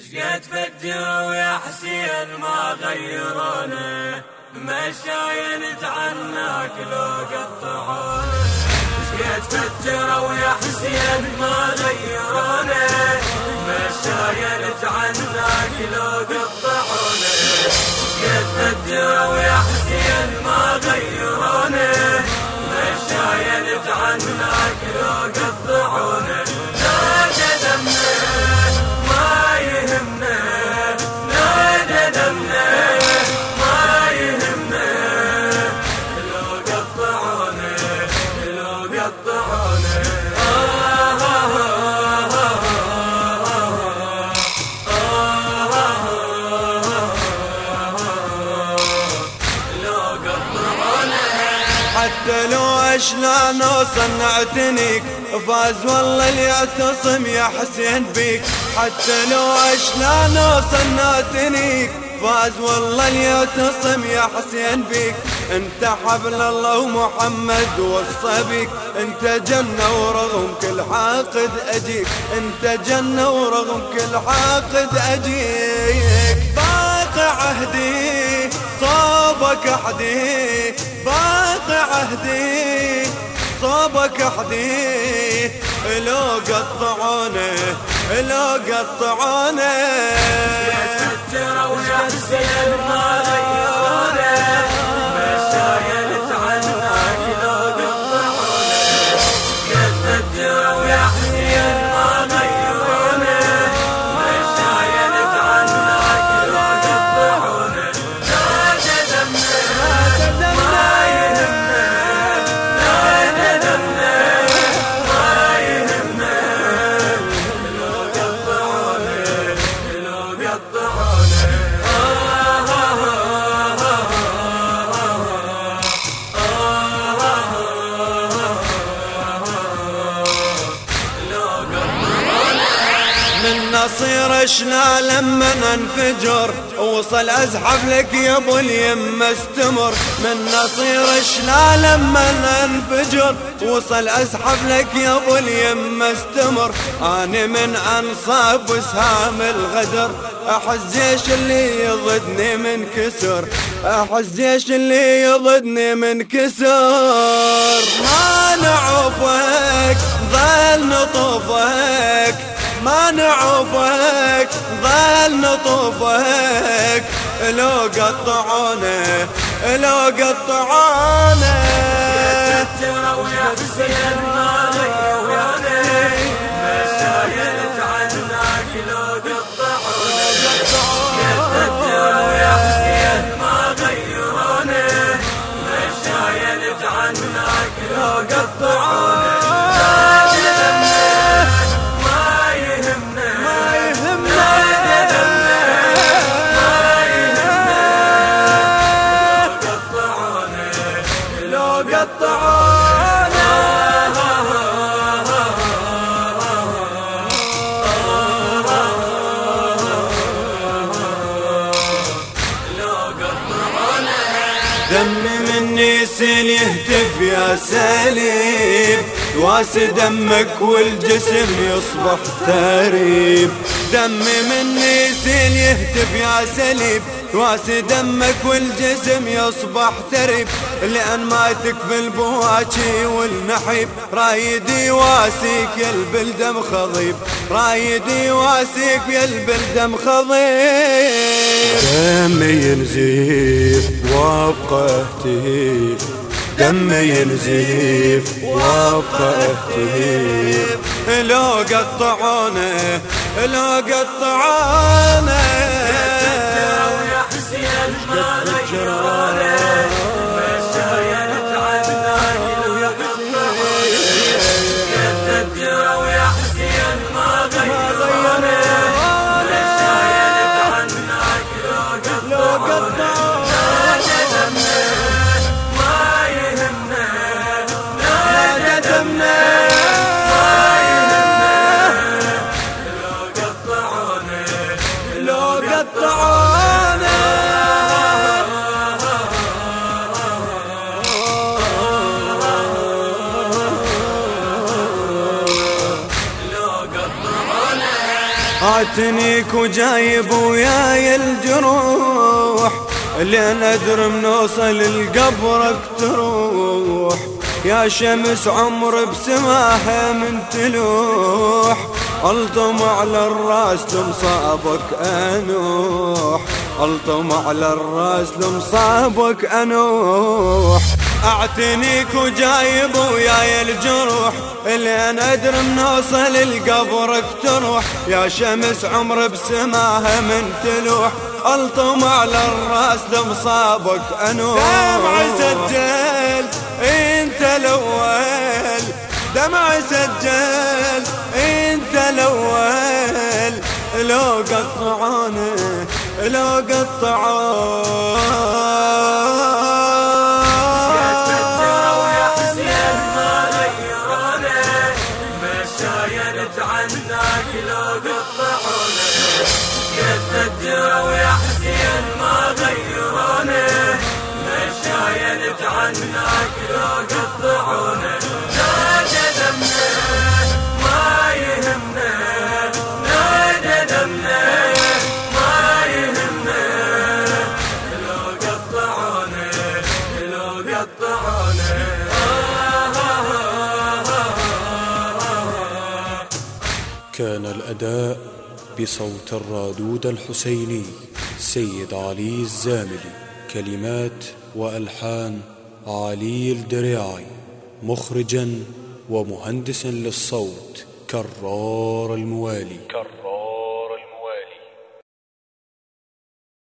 شقد فجروا يا حسين ما غيرونا مشاين تعناك لو قطعونا شقد فجروا يا حسين ما غيرونا مشاين تعناك لو قطعونا شقد فجروا يا حسين ما غيرونا مشاين تعناك لو قطعونا حتى لو شلون وصنعتنيك فاز والله اللي يعتصم يا حسين بيك. حتى لو شلون وصنعتنيك فاز والله اللي يعتصم يا حسين بيك. انت حبل الله ومحمد وصى بيك. انت جنة ورغم كل حاقد اجيك. انت جنة ورغم كل حاقد اجيك. باقي عهدي صوبك احدي. باقي عهدي صوبك احدي لو قطعونه لو قطعونه يا ويا حسين ما من نصير اشنا لما انفجر وصل أزحف لك يا أبو اليم استمر. من نصير اشنا لما انفجر وصل أزحف لك يا أبو اليم استمر. أنا من انصاب وسهام الغدر. أحس جيش اللي يضدني من كسر. أحس جيش اللي يضدني من كسر. ما نعوفك ظل نطوفك. ما نعوفك ظل نطوفك. لو قطعونا لو قطعونا. ويا حسين ما مشايل عنك لو مني سيل يهتف يا سليم واس دمك والجسم يصبح تريب دمي مني سيل يهتف يا سليم واس دمك والجسم يصبح تريب لأن ما تكفي البواكي والنحيب رايدي واسيك يا البدمه خضيب رايدي واسيك يا البدمه خضيب دمي ينزيف وابقى اهتيف دمي ينزيف وابقى اهتيف لو قطعونا لو قطعونا عاتنيك وجايب وياي الجروح لين أدري منوصل لقبرك تروح. يا شمس عمر بسماها من تلوح ألطم على الرأس لمصابك أنوح. ألطم على الرأس لمصابك أنوح. اعتنيك وجايب وياي الجروح اللي أنا أدري منوصل لقبرك تروح يا شمس عمر بسماها من تلوح ألطم على الرأس لمصابك أنوح. دمع سجل إنت الأول. دمع سجل إنت الأول. لو قطعانه لو قطعانه فجروا يا حسين ما غيرونة؟ مشايلت عنك لو قطعونه كان الأداء بصوت الرادود الحسيني سيد علي الزاملي. كلمات وألحان علي الدريعي مخرجا ومهندسا للصوت كرار الموالي. كرار